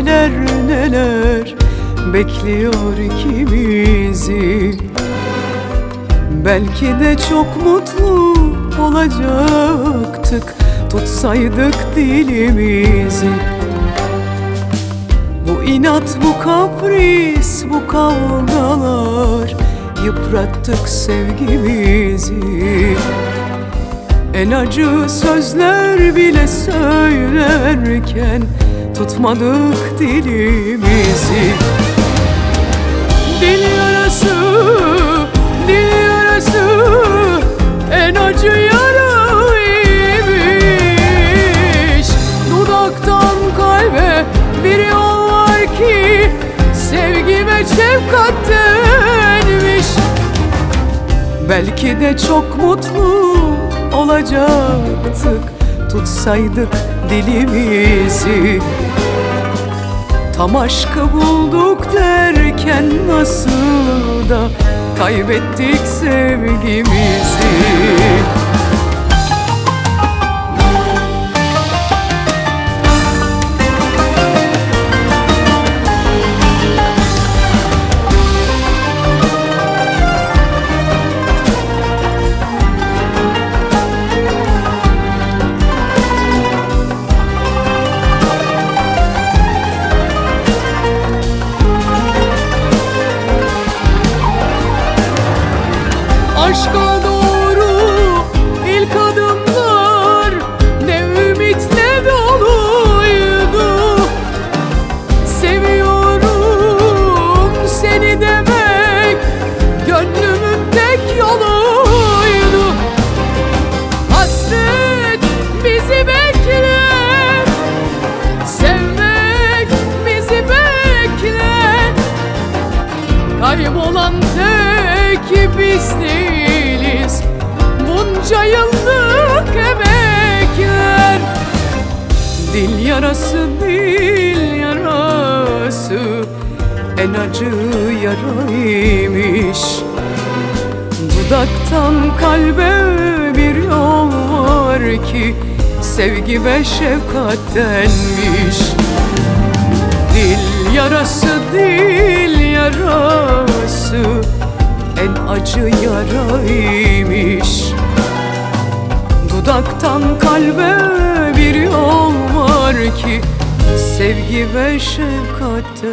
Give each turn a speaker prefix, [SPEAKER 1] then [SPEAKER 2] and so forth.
[SPEAKER 1] seneler Bekliyor ikimizi. Belki de çok mutlu olacaktık Tutsaydık dilimizi. Bu inat, bu kapris, bu kavgalar Yıprattık sevgimizi. En acı sözler bile söylerken Tutmadık dilimizi. Dil yarası, dil yarası En acı yaraymış Dudaktan kalbe bir yol var ki Sevgi ve şefkat denmiş. Belki de çok mutlu olacaktık Tutsaydık dilimizi Tam aşkı bulduk derken nasıl da Kaybettik sevgimizi Aşka doğru yıllık emekler Dil yarası, dil yarası En acı yaraymış Dudaktan kalbe bir yol var ki Sevgi ve şefkat denmiş. Dil yarası, dil yarası En acı yaraymış Dudaktan kalbe bir yol var ki Sevgi ve şefkatten